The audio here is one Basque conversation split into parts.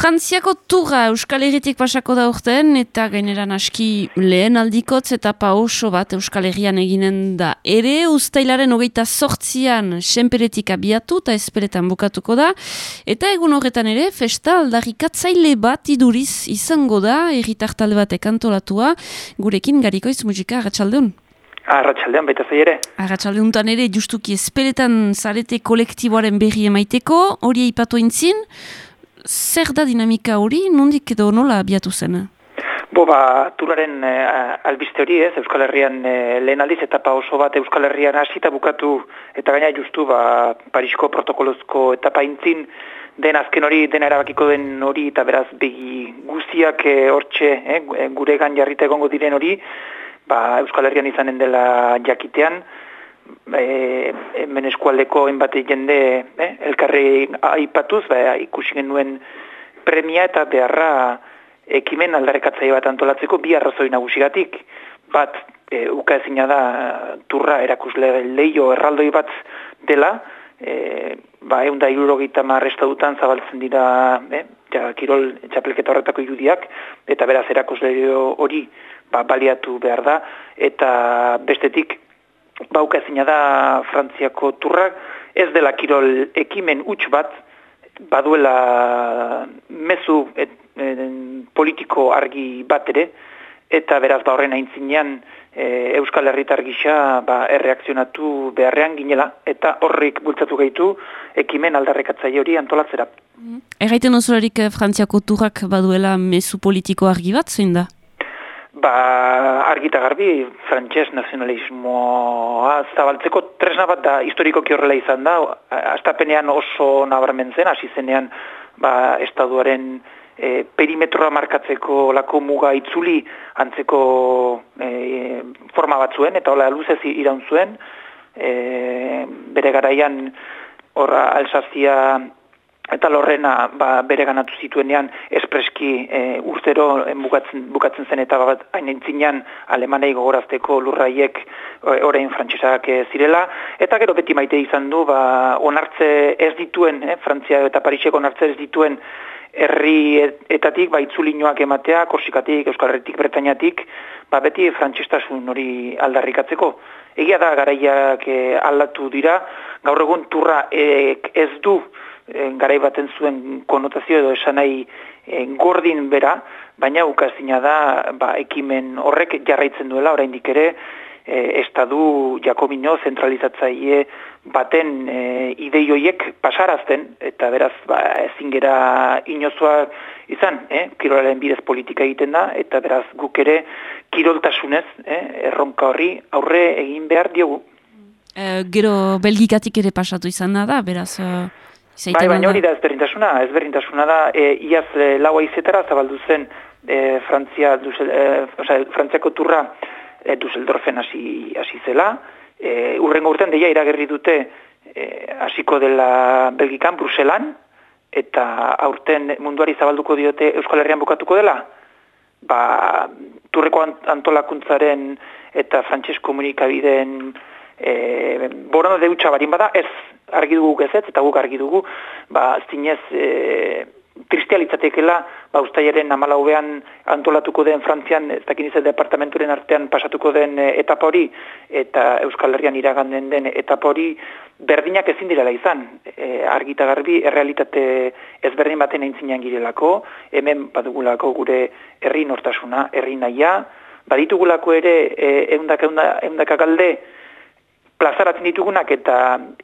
Frantziako turra Euskal Herritik pasako da urten eta gaineran aski lehen aldikotz eta pa oso bat Euskal Herrian eginen da. Ere ustailaren hogeita sortzian senperetik abiatu eta esperetan bukatuko da. Eta egun horretan ere festa aldarrikatzaile bat iduriz izango da erritartalde batek antolatua gurekin garikoiz muzika ratxaldeun. Arratxaldean, baita zei ere. Arratxaldeuntan ere, justuki esperetan zarete kolektiboaren berri emaiteko, hori eipatu intzin, zer da dinamika hori, nondik edo nola abiatu zen? Bo, ba, turaren eh, albiste hori ez, Euskal Herrian eh, lehen aldiz etapa oso bat Euskal Herrian hasita bukatu eta gaina justu ba, Parisko protokolozko etapa intzin den azken hori, den erabakiko den hori eta beraz begi guztiak eh, hortxe eh, gure gan jarrita egongo diren hori, ba, Euskal Herrian izanen dela jakitean, e, hemen eskualdeko enbate jende eh, elkarri aipatuz, ba, ikusi genuen premia eta beharra ekimen aldarekatzaile bat antolatzeko bi arrazoi nagusigatik. Bat, e, uka ezina da turra erakusle leio erraldoi bat dela, e, ba, egun da irurogeita marrestadutan zabaltzen dira eh, ja, kirol txapelketa horretako irudiak, eta beraz erakusle hori ba, baliatu behar da, eta bestetik bauka ezina da Frantziako turrak, ez dela kirol ekimen huts bat, baduela mezu et, politiko argi bat ere, eta beraz ba horren aintzinean e, Euskal Herritar gisa ba, erreakzionatu beharrean ginela, eta horrik bultzatu gaitu ekimen aldarrekatzaile hori antolatzera. Erraiten osolarik eh, Frantziako turrak baduela mezu politiko argi bat, zein da? Ba, argita garbi, frantxez nazionalismoa zabaltzeko tresna bat da historikoki horrela izan da, astapenean oso nabarmen zen, hasi zenean ba, estaduaren e, perimetroa markatzeko lako muga itzuli antzeko e, forma bat zuen, eta hola luzez iraun zuen, e, bere garaian horra alsazia eta lorrena ba, bere ganatu zituenean espreski e, urtero e, bukatzen, bukatzen zen eta bat hain entzinean alemanei gogorazteko lurraiek e, orain frantsesak e, zirela eta gero beti maite izan du ba, onartze ez dituen, e, Frantzia eta Pariseko onartze ez dituen herri etatik ba, itzulinoak ematea, korsikatik, Euskal Herritik, Bretañatik, ba, beti frantsestasun hori aldarrikatzeko. Egia da garaiak e, aldatu dira, gaur egun turra e, ez du e, baten zuen konotazio edo esan nahi e, gordin bera, baina ukazina da ba, ekimen horrek jarraitzen duela, oraindik ere, e, estadu jakobino zentralizatzaile baten e, ideioiek pasarazten, eta beraz ba, ezin gera inozoa izan, eh? kirolaren bidez politika egiten da, eta beraz guk ere kiroltasunez, eh? erronka horri aurre egin behar diogu. E, gero belgikatik ere pasatu izan da, beraz... Bai, baina hori da? ezberdintasuna, ezberdintasuna da, e, iaz e, laua izetara zabaldu zen e, Frantzia, dusel, e, oza, Frantziako turra e, Dusseldorfen hasi, hasi zela, e, urrengo urtean deia iragerri dute e, hasiko dela Belgikan, Bruselan, eta aurten munduari zabalduko diote Euskal Herrian bukatuko dela, ba, turreko antolakuntzaren eta frantses komunikabideen e, borona deutxa barin bada, ez argi dugu ez eta guk argi dugu, ba, zinez, e, tristialitzatekela, ba, ustaiaren amalauean antolatuko den Frantzian, ez dakin izan departamenturen artean pasatuko den e, etapa hori, eta Euskal Herrian iraganden den etapa hori, berdinak ezin direla izan, e, argita garbi, errealitate ezberdin baten aintzinean girelako, hemen badugulako gure herri nortasuna, herri naia, baditugulako ere, e, eundaka, eundaka galde, plazaratzen ditugunak eta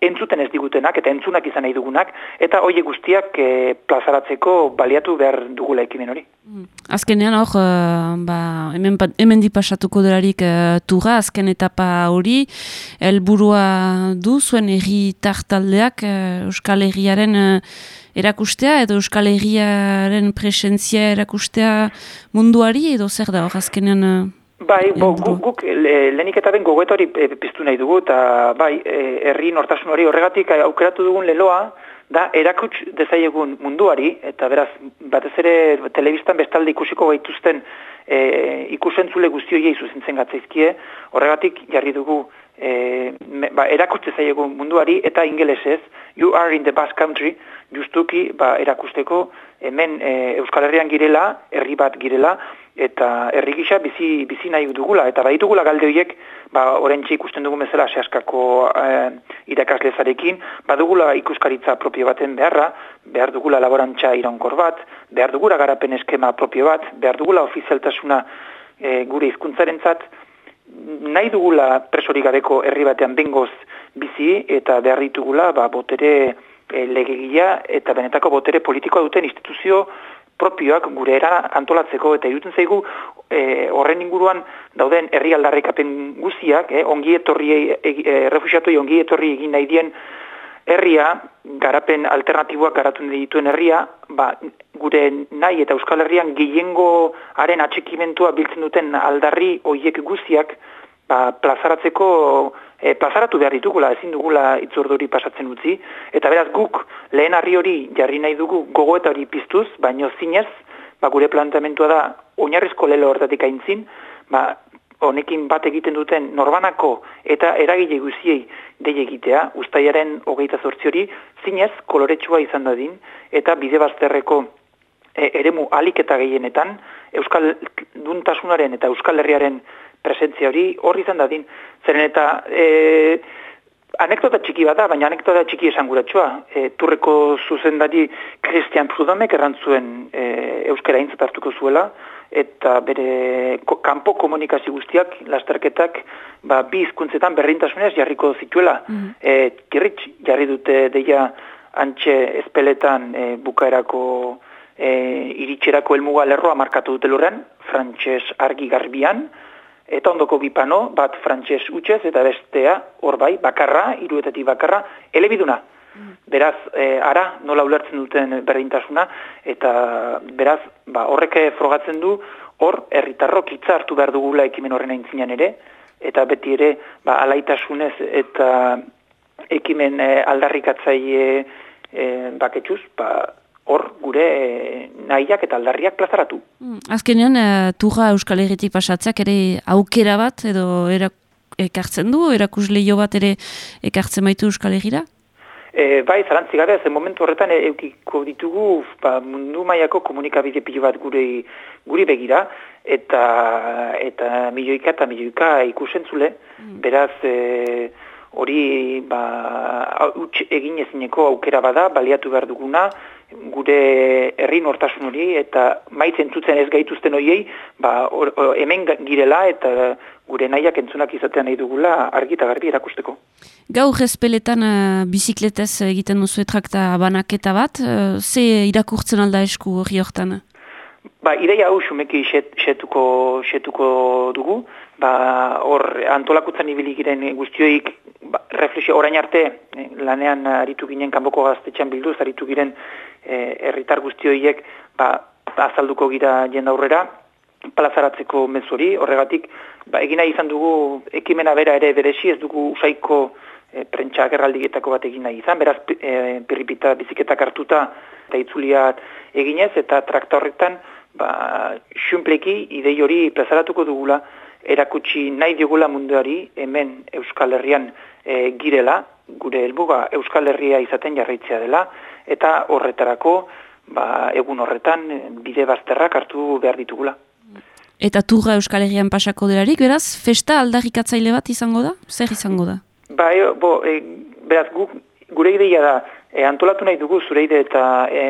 entzuten ez digutenak eta entzunak izan nahi dugunak eta hoie guztiak e, plazaratzeko baliatu behar dugula ekimen hori. Mm. Azkenean hor, uh, ba, hemen, hemen dipasatuko delarik uh, tura, azken etapa hori, helburua du zuen erri tartaldeak uh, Euskal Herriaren erakustea edo Euskal Herriaren presentzia erakustea munduari edo zer da hor azkenean... Bai, bo, guk, guk lehenik eta ben gogoet hori e, piztu nahi dugu, eta bai, e, herri nortasun hori horregatik aukeratu dugun leloa, da erakuts dezaiegun munduari, eta beraz, batez ere telebistan bestalde ikusiko gaituzten e, ikusentzule guzti horiei zuzentzen gatzaizkie, horregatik jarri dugu e, me, ba, erakutze zaiegu munduari eta ingelesez, you are in the Basque Country, justuki ba, erakusteko hemen e, Euskal Herrian girela, herri bat girela, eta herri gisa bizi, bizi nahi dugula, eta baditugula galde horiek, ba, orentxe ikusten dugu bezala sehaskako e, irakaslezarekin, badugula ikuskaritza propio baten beharra, behar dugula laborantza irankor bat, behar dugula garapen eskema propio bat, behar dugula ofizialtasuna e, gure hizkuntzarentzat, nahi dugula presori gabeko herri batean bengoz bizi eta behar ditugula ba, botere e, legegia eta benetako botere politikoa duten instituzio propioak gure era antolatzeko eta irutzen zaigu e, horren inguruan dauden herri aldarrikapen guziak, e, ongi etorri, e, e, ongi etorri egin nahi dien herria, garapen alternatiboak garatun dituen herria, ba, gure nahi eta Euskal Herrian gehiengoaren atxekimentua biltzen duten aldarri hoiek guztiak, ba, plazaratzeko, e, plazaratu behar ditugula, ezin dugula itzorduri pasatzen utzi, eta beraz guk lehen harri hori jarri nahi dugu gogoeta hori piztuz, baino zinez, ba, gure planteamentua da, oinarrizko lelo hortatik aintzin, ba, honekin bat egiten duten norbanako eta eragile guziei dei egitea, ustaiaren hogeita zortzi hori, zinez koloretsua izan dadin, eta bide bazterreko e, eremu alik eta gehienetan, Euskal Duntasunaren eta Euskal Herriaren presentzia hori horri izan dadin. Zeren eta e, anekdota txiki bada, baina anekdota txiki esan guratsua. E, turreko zuzendari Christian Prudomek errantzuen e, Euskara intzatartuko zuela, eta bere kanpo komunikazio guztiak, lasterketak, ba, bi hizkuntzetan berrintasunez jarriko zituela. Mm -hmm. jarri dute deia antxe espeletan e, bukaerako e, iritxerako elmuga lerroa markatu dute lurren, frantxez argi garbian, eta ondoko bipano, bat frantxez utxez, eta bestea, hor bai, bakarra, iruetatik bakarra, elebiduna. Beraz, e, ara, nola ulertzen duten berdintasuna, eta beraz, ba, horrek frogatzen du, hor, herritarrok hitza hartu behar dugula ekimen horren aintzinean ere, eta beti ere, ba, alaitasunez eta ekimen e, aldarrikatzaile e, baketxuz, ba, hor gure e, nahiak eta aldarriak plazaratu. Hmm, azkenean, e, turra Euskal Herritik pasatzeak ere aukera bat, edo ekartzen du, erakus lehio bat ere ekartzen baitu Euskal Herriera? E, bai, zarantzi gabe, zen momentu horretan eukiko ditugu ba, mundu maiako komunikabide pilo bat gure, guri begira, eta eta milioika eta milioika ikusentzule, mm. beraz e, hori ba, egin ezineko aukera bada, baliatu behar duguna, gure herri nortasun hori, eta maitzen zutzen ez gaituzten horiei, ba, hemen girela eta gure nahiak entzunak izatean nahi dugula argi eta garbi erakusteko. Gaur ezpeletan uh, bizikletez egiten duzu etrakta banaketa bat, uh, ze irakurtzen alda esku hori hortan? Ba, ideia hau xumeki xetuko, xetuko dugu, ba, hor antolakutzen ibili giren guztioik, ba, reflexio orain arte, eh, lanean aritu ginen kanboko gaztetxean bilduz, aritu giren eh, herritar guztioiek, ba, azalduko gira jenda aurrera, plazaratzeko mezuri, horregatik, ba, egina izan dugu ekimena bera ere beresi, ez dugu usaiko e, prentsa gerraldigetako bat egina izan, beraz e, pirripita biziketak hartuta eta itzuliat eginez, eta trakta horretan, ba, xunpleki idei hori plazaratuko dugula, erakutsi nahi digula munduari hemen Euskal Herrian e, girela, gure helbuga Euskal Herria izaten jarraitzea dela, eta horretarako, ba, egun horretan bide bazterrak hartu behar ditugula. Eta turra Euskal Herrian pasako delarik, beraz, festa aldarrikatzaile bat izango da? Zer izango da? Ba, e, bo, e, beraz, gu, gure ideia da, e, antolatu nahi dugu zureide eta e,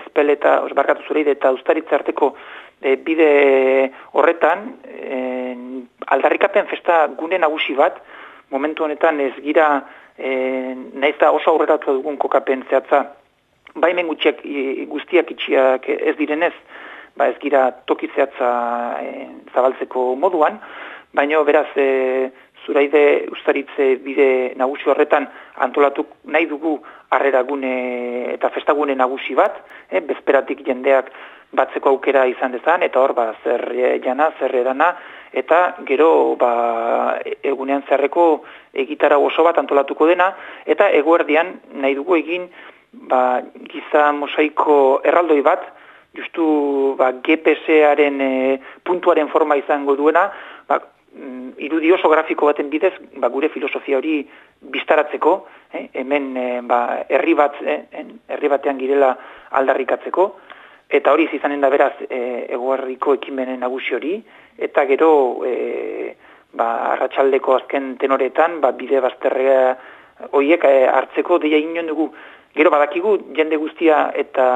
espel eta, osbarkatu zureide eta ustaritza arteko e, bide horretan, e, aldarrikapen festa gune nagusi bat, momentu honetan ez gira, e, nahiz da oso aurreratu dugun kokapen zehatza, baimen gutxiak guztiak itxiak ez direnez, ba ez gira tokizeatza e, zabaltzeko moduan, baina beraz e, zuraide ustaritze bide nagusi horretan antolatu nahi dugu harreragune eta festagune nagusi bat, e, bezperatik jendeak batzeko aukera izan dezan, eta hor, ba, zer jana, zer edana, eta gero ba, egunean zerreko egitara oso bat antolatuko dena, eta eguerdian nahi dugu egin ba, giza mosaiko erraldoi bat, justu ba, GPS-aren e, puntuaren forma izango duena, ba, mm, irudi oso grafiko baten bidez, ba, gure filosofia hori biztaratzeko, eh, hemen eh, ba, herri bat, eh, herri batean girela aldarrikatzeko, eta hori izanen da beraz eh, eguerriko ekimenen nagusi hori, eta gero eh, ba, arratsaldeko azken tenoretan, ba, bide bazterrea horiek eh, hartzeko deia inoen dugu. Gero badakigu jende guztia eta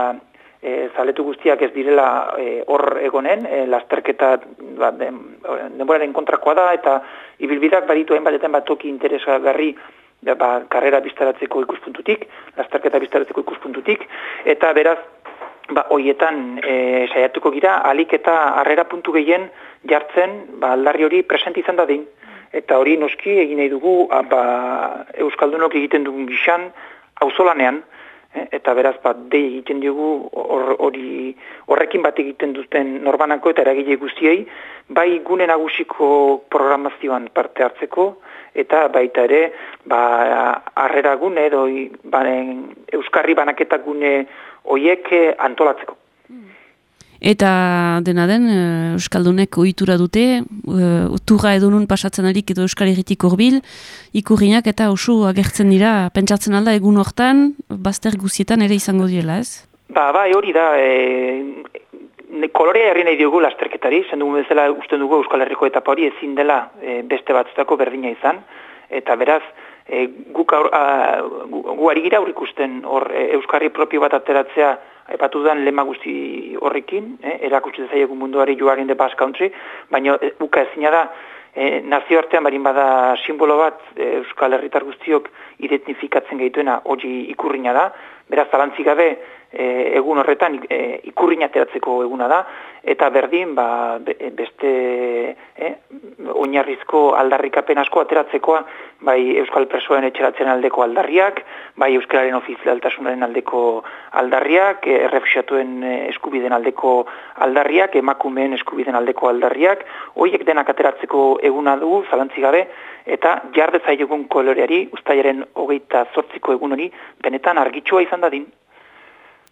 e, zaletu guztiak ez direla e, hor egonen, e, lasterketa ba, denboraren kontrakoa da, eta ibilbidak baditu hainbatetan bat toki interesagarri ba, karrera biztaratzeko ikuspuntutik, lasterketa biztaratzeko ikuspuntutik, eta beraz, ba, hoietan e, saiatuko gira, alik eta harrera puntu gehien jartzen, ba, aldarri hori present izan da din. Eta hori noski egin nahi dugu, ba, Euskaldunok egiten dugun gixan, auzolanean, Eh, eta beraz bat dei egiten dugu hori horrekin bat egiten duten norbanako eta eragile guztiei bai gune nagusiko programazioan parte hartzeko eta baita ere ba harrera gune edo baren euskarri banaketa gune hoiek eh, antolatzeko Eta dena den, uh, Euskaldunek ohitura dute, uh, turra edo nun pasatzen arik edo Euskal Herritik horbil, ikurriak eta oso agertzen dira, pentsatzen alda egun hortan, bazter guzietan ere izango direla, ez? Ba, bai, hori da, e, kolorea herri nahi diogu lasterketari, zendu bezala usten dugu Euskal Herriko etapa hori ezin dela e, beste batzutako berdina izan, eta beraz, e, guk aur, gu, gu ari gira aurrikusten hor e, Euskarri propio bat ateratzea epatu den lema guzti horrekin, eh, erakutsi zaiegu munduari joarin de Basque Country, baina e, uka ezina da, e, nazioartean barin bada simbolo bat e, Euskal Herritar guztiok identifikatzen gaituena hori ikurrina da, beraz talantzik gabe e, egun horretan e, ikurrina ateratzeko eguna da, eta berdin ba, beste e, oinarrizko aldarrikapen asko ateratzekoa bai Euskal Presoen etxeratzen aldeko aldarriak, bai Euskararen ofizialtasunaren aldeko aldarriak, e, errefusiatuen e, eskubiden aldeko aldarriak, emakumeen eskubiden aldeko aldarriak, horiek denak ateratzeko eguna dugu, zalantzi gabe, eta jardetza egun koloreari, ustaiaren hogeita zortziko egun hori, benetan argitsua izan dadin.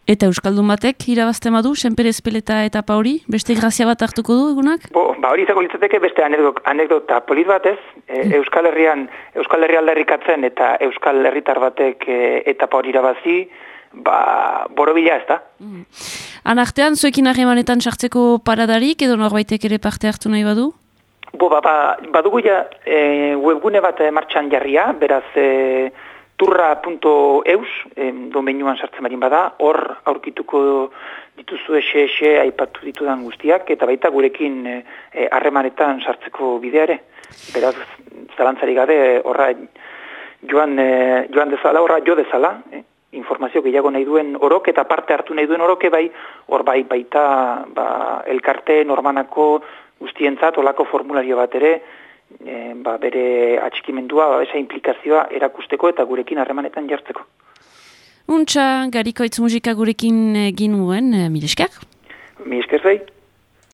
Eta Euskaldun batek irabazte madu, senperez peleta eta hori, beste grazia bat hartuko du egunak? Bo, ba hori izango litzateke beste anekdota polit batez, e, mm. Euskal Herrian, Euskal Herri aldarrikatzen eta Euskal Herritar batek e, etapa hori irabazi, ba, borobila ez da. Mm. Anartean, zuekin harremanetan sartzeko paradarik edo norbaitek ere parte hartu nahi badu? Bo, ba, ba, badugu ja e, webgune bat martxan jarria, beraz... E, turra.eus, domenuan sartzen barin bada, hor aurkituko dituzu ese aipatu ditudan guztiak, eta baita gurekin e, e, harremanetan sartzeko bideare. Beraz, zalantzari gabe, horra joan, e, joan dezala, horra jo dezala, e, informazio gehiago nahi duen orok, eta parte hartu nahi duen oroke bai, hor bai baita ba, elkarte normanako guztientzat, olako formulario bat ere, e, ba, bere atxikimendua, ba, esa implikazioa erakusteko eta gurekin harremanetan jartzeko. Untxa, garikoitz musika gurekin egin nuen, e, eh, mileskak? Mileskak